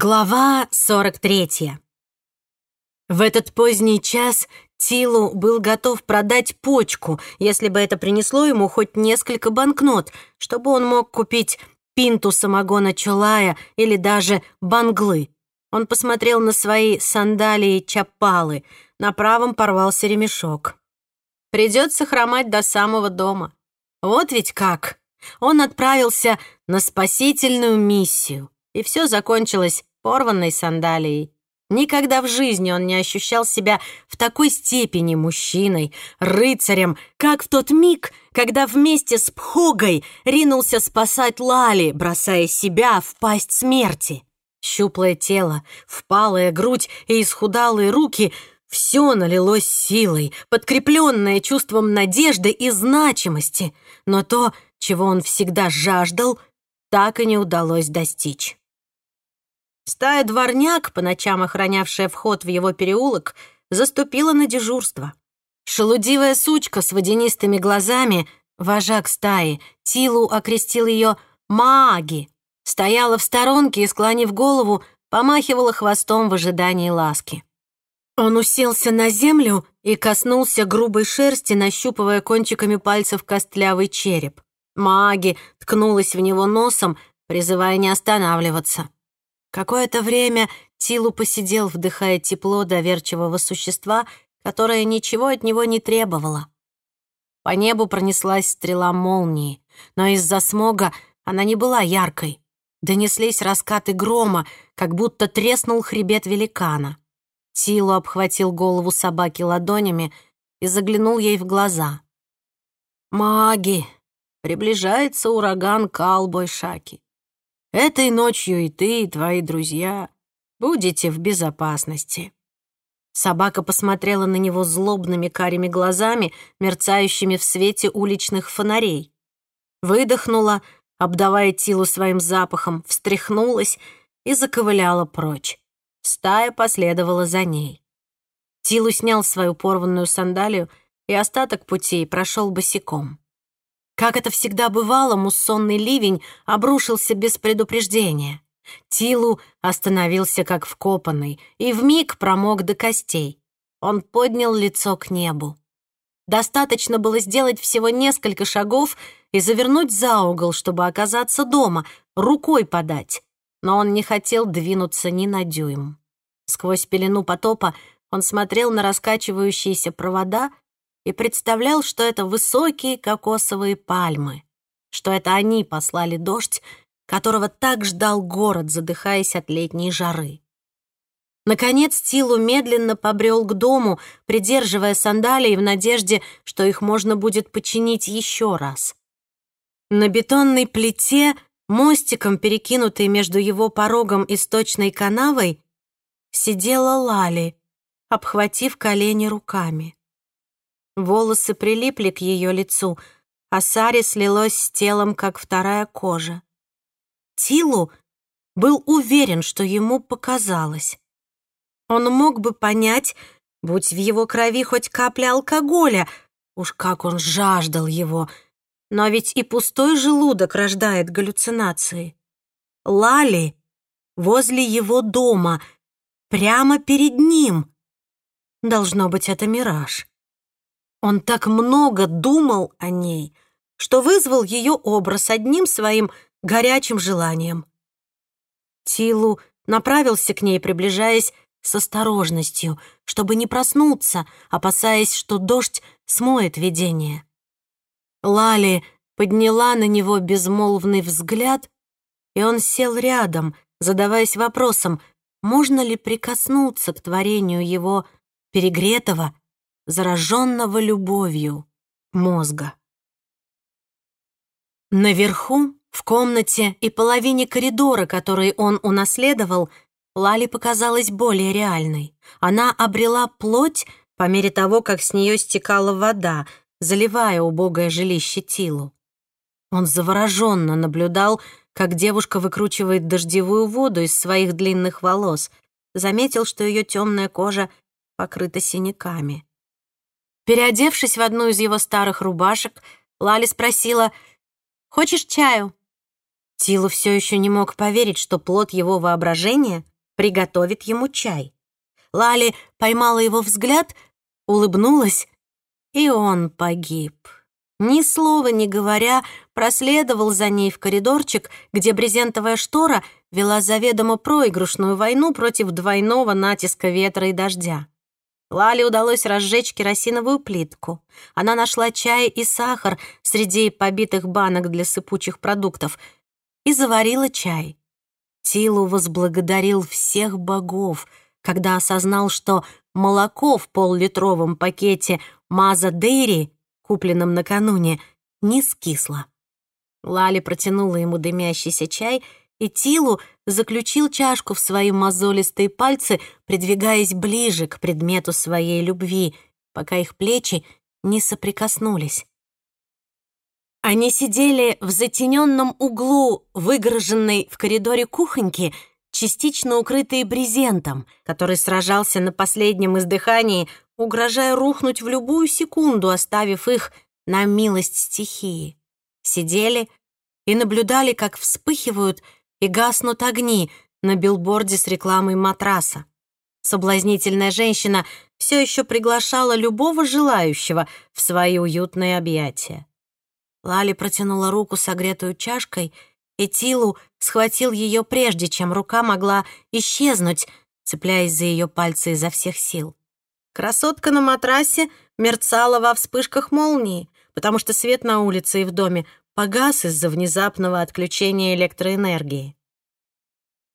Глава 43. В этот поздний час Тилу был готов продать почку, если бы это принесло ему хоть несколько банкнот, чтобы он мог купить пинту самогона Чулая или даже банглы. Он посмотрел на свои сандалии чапалы, на правом порвался ремешок. Придется хромать до самого дома. Вот ведь как. Он отправился на спасительную миссию, и все закончилось порванной сандалией. Никогда в жизни он не ощущал себя в такой степени мужчиной, рыцарем, как в тот миг, когда вместе с Пхогой ринулся спасать Лали, бросая себя в пасть смерти. Щуплое тело, впалая грудь и исхудалые руки — все налилось силой, подкрепленное чувством надежды и значимости, но то, чего он всегда жаждал, так и не удалось достичь. Стая дворняк, по ночам охранявшая вход в его переулок, заступила на дежурство. Шелудивая сучка с водянистыми глазами, вожак стаи, Тилу окрестил ее Мааги, стояла в сторонке и, склонив голову, помахивала хвостом в ожидании ласки. Он уселся на землю и коснулся грубой шерсти, нащупывая кончиками пальцев костлявый череп. Маги ткнулась в него носом, призывая не останавливаться. Какое-то время Тилу посидел, вдыхая тепло доверчивого существа, которое ничего от него не требовало. По небу пронеслась стрела молнии, но из-за смога она не была яркой. Донеслись раскаты грома, как будто треснул хребет великана. Тилу обхватил голову собаки ладонями и заглянул ей в глаза. «Маги! Приближается ураган Калбой-Шаки. Этой ночью и ты, и твои друзья будете в безопасности». Собака посмотрела на него злобными карими глазами, мерцающими в свете уличных фонарей. Выдохнула, обдавая Тилу своим запахом, встряхнулась и заковыляла прочь. Стая последовала за ней. Тилу снял свою порванную сандалию и остаток пути прошел босиком. Как это всегда бывало, муссонный ливень обрушился без предупреждения. Тилу остановился как вкопанный и вмиг промок до костей. Он поднял лицо к небу. Достаточно было сделать всего несколько шагов и завернуть за угол, чтобы оказаться дома, рукой подать. Но он не хотел двинуться ни на дюйм. Сквозь пелену потопа он смотрел на раскачивающиеся провода и представлял, что это высокие кокосовые пальмы, что это они послали дождь, которого так ждал город, задыхаясь от летней жары. Наконец Тилу медленно побрел к дому, придерживая сандалии в надежде, что их можно будет починить еще раз. На бетонной плите, мостиком перекинутой между его порогом и сточной канавой, сидела Лали, обхватив колени руками. Волосы прилипли к ее лицу, а Сари слилось с телом, как вторая кожа. Тилу был уверен, что ему показалось. Он мог бы понять, будь в его крови хоть капля алкоголя, уж как он жаждал его, но ведь и пустой желудок рождает галлюцинации. Лали возле его дома, прямо перед ним. Должно быть, это мираж. Он так много думал о ней, что вызвал ее образ одним своим горячим желанием. Тилу направился к ней, приближаясь с осторожностью, чтобы не проснуться, опасаясь, что дождь смоет видение. Лали подняла на него безмолвный взгляд, и он сел рядом, задаваясь вопросом, можно ли прикоснуться к творению его перегретого, зараженного любовью мозга. Наверху, в комнате и половине коридора, который он унаследовал, Лали показалась более реальной. Она обрела плоть по мере того, как с нее стекала вода, заливая убогое жилище Тилу. Он завороженно наблюдал, как девушка выкручивает дождевую воду из своих длинных волос, заметил, что ее темная кожа покрыта синяками. Переодевшись в одну из его старых рубашек, Лали спросила, «Хочешь чаю?» Тилу все еще не мог поверить, что плод его воображения приготовит ему чай. Лали поймала его взгляд, улыбнулась, и он погиб. Ни слова не говоря, проследовал за ней в коридорчик, где брезентовая штора вела заведомо проигрышную войну против двойного натиска ветра и дождя. Лале удалось разжечь керосиновую плитку. Она нашла чай и сахар среди побитых банок для сыпучих продуктов и заварила чай. Тилу возблагодарил всех богов, когда осознал, что молоко в поллитровом пакете Маза Дейри, купленном накануне, не скисло. Лали протянула ему дымящийся чай и Тилу заключил чашку в свои мозолистые пальцы, придвигаясь ближе к предмету своей любви, пока их плечи не соприкоснулись. Они сидели в затененном углу, выгороженной в коридоре кухоньки, частично укрытые брезентом, который сражался на последнем издыхании, угрожая рухнуть в любую секунду, оставив их на милость стихии. Сидели и наблюдали, как вспыхивают и гаснут огни на билборде с рекламой матраса. Соблазнительная женщина все еще приглашала любого желающего в свои уютные объятия. Лали протянула руку согретую чашкой, и Тилу схватил ее прежде, чем рука могла исчезнуть, цепляясь за ее пальцы изо всех сил. Красотка на матрасе мерцала во вспышках молнии, потому что свет на улице и в доме погас из-за внезапного отключения электроэнергии.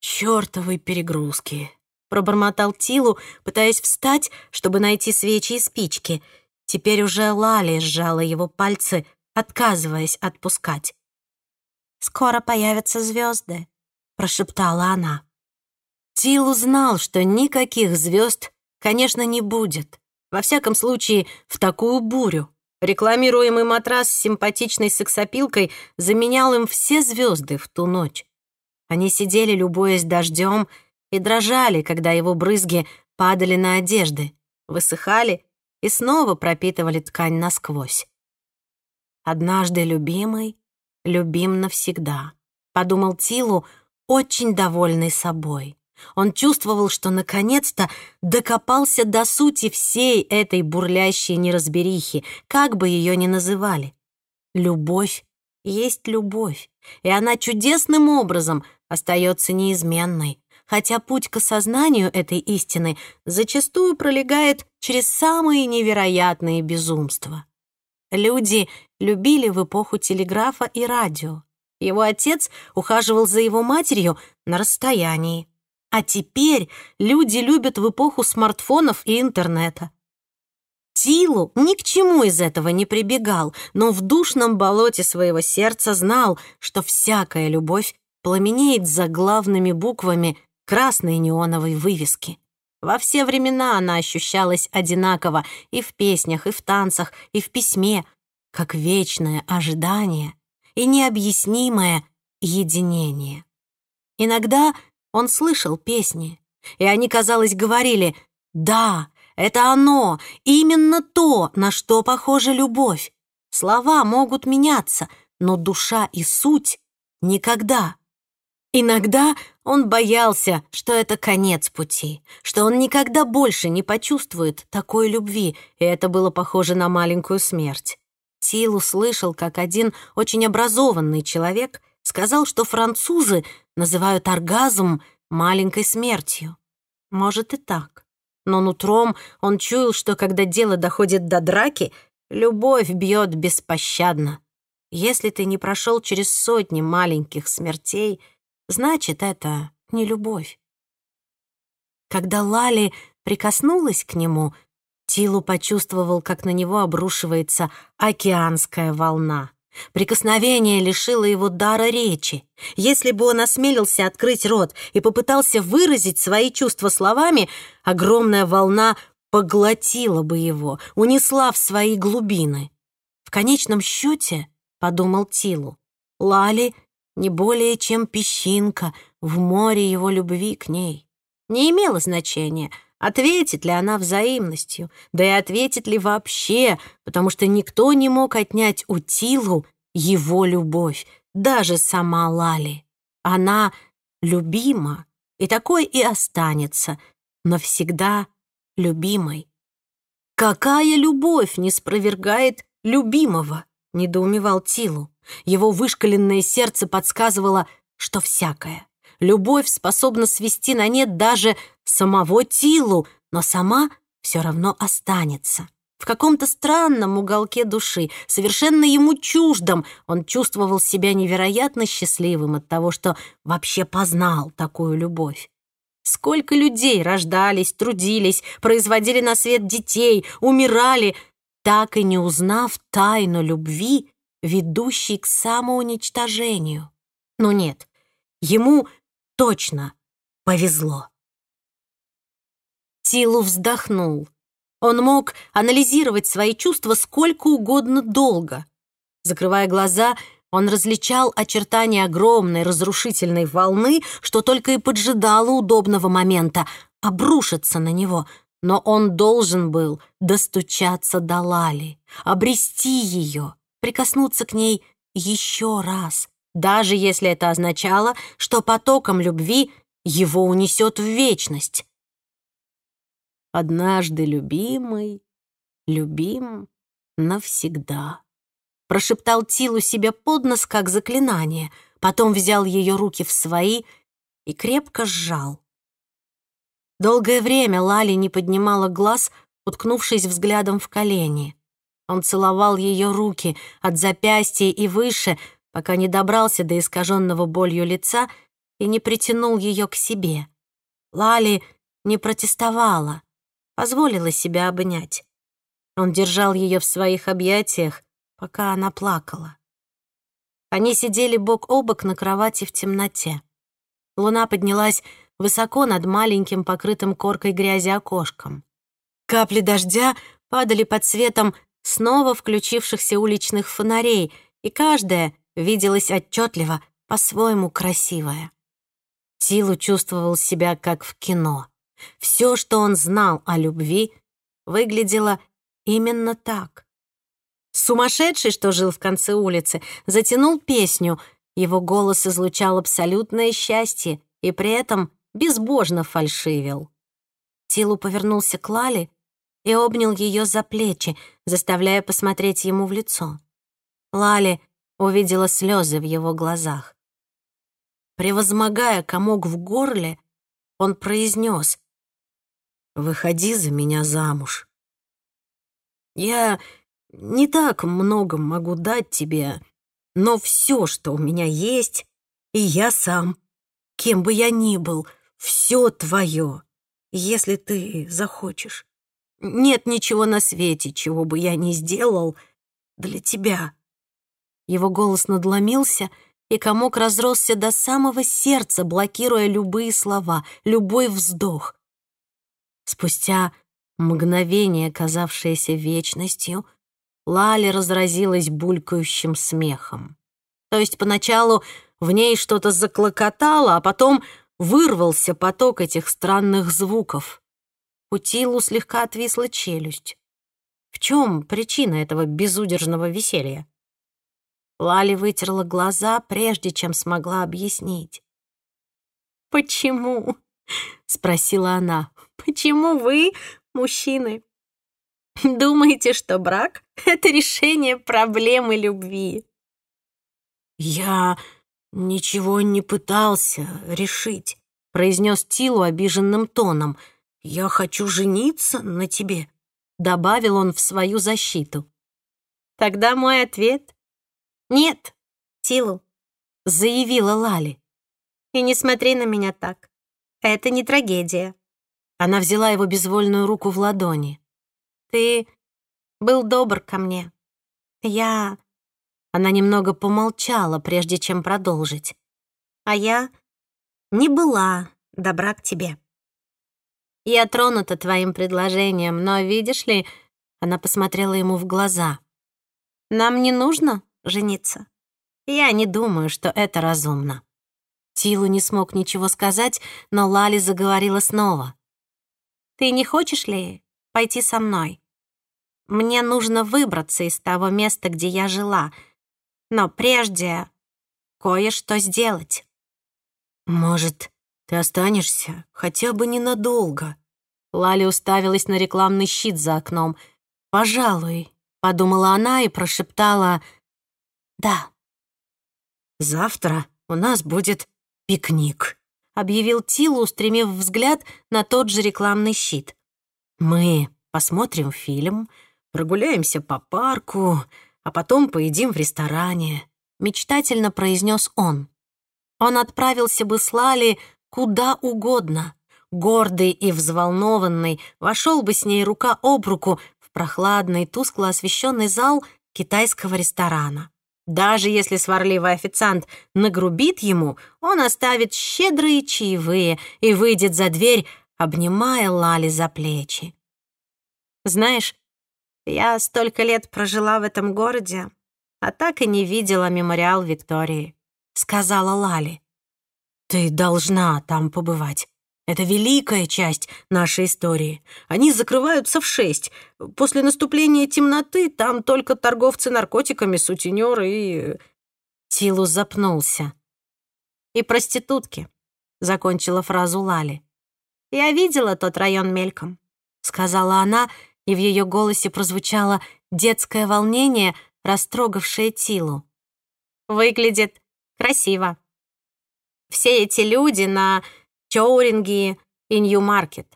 «Чёртовы перегрузки!» — пробормотал Тилу, пытаясь встать, чтобы найти свечи и спички. Теперь уже Лали сжала его пальцы, отказываясь отпускать. «Скоро появятся звезды, прошептала она. Тилу знал, что никаких звезд, конечно, не будет. Во всяком случае, в такую бурю. Рекламируемый матрас с симпатичной сексопилкой заменял им все звезды в ту ночь. Они сидели, любуясь дождем, и дрожали, когда его брызги падали на одежды, высыхали и снова пропитывали ткань насквозь. «Однажды любимый, любим навсегда», — подумал Тилу, очень довольный собой. Он чувствовал, что наконец-то докопался до сути всей этой бурлящей неразберихи, как бы ее ни называли. Любовь есть любовь, и она чудесным образом остается неизменной, хотя путь к осознанию этой истины зачастую пролегает через самые невероятные безумства. Люди любили в эпоху телеграфа и радио. Его отец ухаживал за его матерью на расстоянии. А теперь люди любят в эпоху смартфонов и интернета. Тилу ни к чему из этого не прибегал, но в душном болоте своего сердца знал, что всякая любовь пламенеет за главными буквами красной неоновой вывески. Во все времена она ощущалась одинаково и в песнях, и в танцах, и в письме, как вечное ожидание и необъяснимое единение. Иногда он слышал песни, и они, казалось, говорили «Да, это оно, именно то, на что похожа любовь. Слова могут меняться, но душа и суть — никогда». Иногда он боялся, что это конец пути, что он никогда больше не почувствует такой любви, и это было похоже на маленькую смерть. Тил услышал, как один очень образованный человек сказал, что французы называют оргазм маленькой смертью. Может и так. Но нутром он чуял, что когда дело доходит до драки, любовь бьет беспощадно. Если ты не прошел через сотни маленьких смертей, значит, это не любовь. Когда Лали прикоснулась к нему, Тилу почувствовал, как на него обрушивается океанская волна. Прикосновение лишило его дара речи. Если бы он осмелился открыть рот и попытался выразить свои чувства словами, огромная волна поглотила бы его, унесла в свои глубины. В конечном счете, подумал Тилу, Лали не более чем песчинка в море его любви к ней. Не имело значения, ответит ли она взаимностью, да и ответит ли вообще, потому что никто не мог отнять у Тилу его любовь, даже сама Лали. Она любима, и такой и останется, но всегда любимой. «Какая любовь не спровергает любимого?» — недоумевал Тилу. Его вышкаленное сердце подсказывало, что всякое. Любовь способна свести на нет даже самого Тилу, но сама все равно останется. В каком-то странном уголке души, совершенно ему чуждом, он чувствовал себя невероятно счастливым от того, что вообще познал такую любовь. Сколько людей рождались, трудились, производили на свет детей, умирали, так и не узнав тайну любви, ведущей к самоуничтожению. Но нет, ему точно повезло. Тилу вздохнул. Он мог анализировать свои чувства сколько угодно долго. Закрывая глаза, он различал очертания огромной разрушительной волны, что только и поджидало удобного момента обрушиться на него. Но он должен был достучаться до Лали, обрести ее, прикоснуться к ней еще раз, даже если это означало, что потоком любви его унесет в вечность. Однажды любимый, любим навсегда. Прошептал Тилу себе под нос, как заклинание, потом взял ее руки в свои и крепко сжал. Долгое время Лали не поднимала глаз, уткнувшись взглядом в колени. Он целовал ее руки от запястья и выше, пока не добрался до искаженного болью лица и не притянул ее к себе. Лали не протестовала, позволила себя обнять. Он держал ее в своих объятиях, пока она плакала. Они сидели бок о бок на кровати в темноте. Луна поднялась высоко над маленьким покрытым коркой грязи окошком. Капли дождя падали под светом снова включившихся уличных фонарей, и каждая виделась отчетливо, по-своему красивая. Тилу чувствовал себя как в кино. Все, что он знал о любви, выглядело именно так. Сумасшедший, что жил в конце улицы, затянул песню. Его голос излучал абсолютное счастье и при этом безбожно фальшивил. Тилу повернулся к Лале и обнял ее за плечи, заставляя посмотреть ему в лицо. Лали увидела слезы в его глазах. Превозмогая комок в горле, он произнес Выходи за меня замуж. Я не так много могу дать тебе, но все, что у меня есть, и я сам, кем бы я ни был, все твое, если ты захочешь. Нет ничего на свете, чего бы я не сделал для тебя. Его голос надломился, и комок разросся до самого сердца, блокируя любые слова, любой вздох. Спустя мгновение, казавшееся вечностью, Лали разразилась булькающим смехом. То есть поначалу в ней что-то заклокотало, а потом вырвался поток этих странных звуков. У Тилу слегка отвисла челюсть. В чем причина этого безудержного веселья? Лали вытерла глаза, прежде чем смогла объяснить. «Почему?» — спросила она. «Почему вы, мужчины, думаете, что брак — это решение проблемы любви?» «Я ничего не пытался решить», — произнес Тилу обиженным тоном. «Я хочу жениться на тебе», — добавил он в свою защиту. «Тогда мой ответ — нет, Тилу», — заявила Лали. «И не смотри на меня так. Это не трагедия. Она взяла его безвольную руку в ладони. Ты был добр ко мне. Я... Она немного помолчала, прежде чем продолжить. А я не была добра к тебе. Я тронута твоим предложением, но, видишь ли, она посмотрела ему в глаза. Нам не нужно жениться. Я не думаю, что это разумно. Тилу не смог ничего сказать, но Лали заговорила снова. «Ты не хочешь ли пойти со мной? Мне нужно выбраться из того места, где я жила. Но прежде кое-что сделать». «Может, ты останешься хотя бы ненадолго?» Лали уставилась на рекламный щит за окном. «Пожалуй», — подумала она и прошептала «Да». «Завтра у нас будет пикник», — объявил Тилу, устремив взгляд на тот же рекламный щит. «Мы посмотрим фильм, прогуляемся по парку, а потом поедим в ресторане», — мечтательно произнес он. Он отправился бы с Лали куда угодно. Гордый и взволнованный, вошел бы с ней рука об руку в прохладный, тускло освещенный зал китайского ресторана. Даже если сварливый официант нагрубит ему, он оставит щедрые чаевые и выйдет за дверь, обнимая Лали за плечи. «Знаешь, я столько лет прожила в этом городе, а так и не видела мемориал Виктории», — сказала Лали. «Ты должна там побывать. Это великая часть нашей истории. Они закрываются в шесть. После наступления темноты там только торговцы наркотиками, сутенеры и...» Тилус запнулся. «И проститутки», — закончила фразу Лали. «Я видела тот район мельком», — сказала она, и в ее голосе прозвучало детское волнение, растрогавшее Тилу. «Выглядит красиво. Все эти люди на Чоуринги и Нью-Маркет.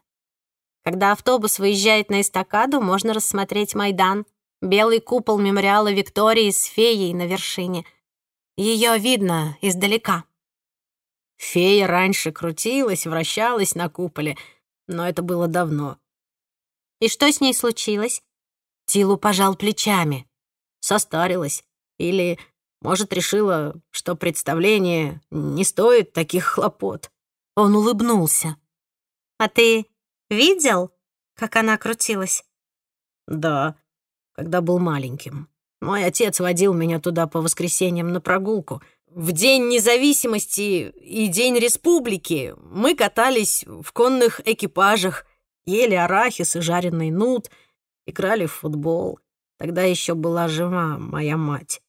Когда автобус выезжает на эстакаду, можно рассмотреть Майдан, белый купол мемориала Виктории с феей на вершине. Ее видно издалека. Фея раньше крутилась, вращалась на куполе, но это было давно. И что с ней случилось? Тилу пожал плечами. Состарилась. Или, может, решила, что представление не стоит таких хлопот. Он улыбнулся. «А ты видел, как она крутилась?» «Да, когда был маленьким. Мой отец водил меня туда по воскресеньям на прогулку. В День независимости и День республики мы катались в конных экипажах, ели арахис и жареный нут, играли в футбол. Тогда еще была жива моя мать».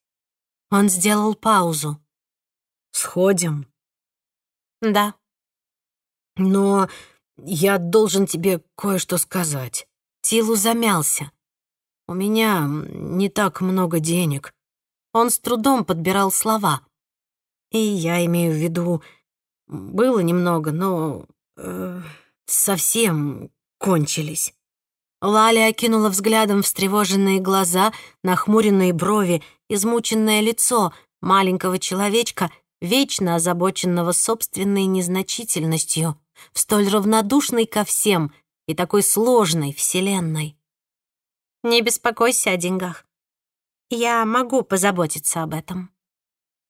Он сделал паузу. «Сходим?» «Да», но я должен тебе кое-что сказать. Тилу замялся. У меня не так много денег. Он с трудом подбирал слова. И я имею в виду, было немного, но э, совсем кончились. Лаля окинула взглядом встревоженные глаза, нахмуренные брови, измученное лицо маленького человечка, вечно озабоченного собственной незначительностью в столь равнодушной ко всем и такой сложной вселенной. Не беспокойся о деньгах. Я могу позаботиться об этом.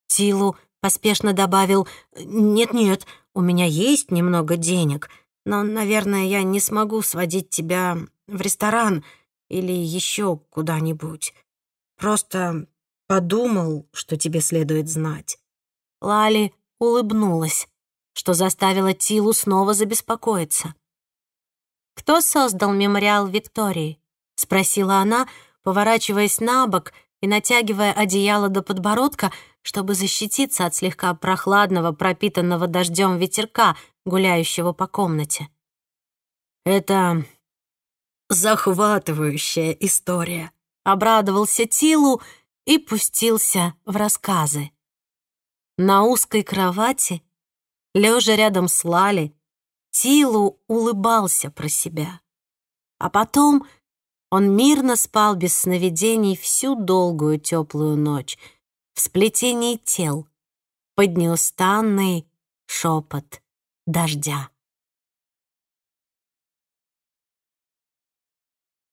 Тилу поспешно добавил, «Нет-нет, у меня есть немного денег, но, наверное, я не смогу сводить тебя в ресторан или еще куда-нибудь. Просто подумал, что тебе следует знать». Лали улыбнулась что заставило Тилу снова забеспокоиться. «Кто создал мемориал Виктории?» — спросила она, поворачиваясь на бок и натягивая одеяло до подбородка, чтобы защититься от слегка прохладного, пропитанного дождем ветерка, гуляющего по комнате. «Это захватывающая история», — обрадовался Тилу и пустился в рассказы. На узкой кровати Лежа рядом с Лали, Тилу улыбался про себя. А потом он мирно спал без сновидений всю долгую теплую ночь в сплетении тел под неустанный шепот дождя.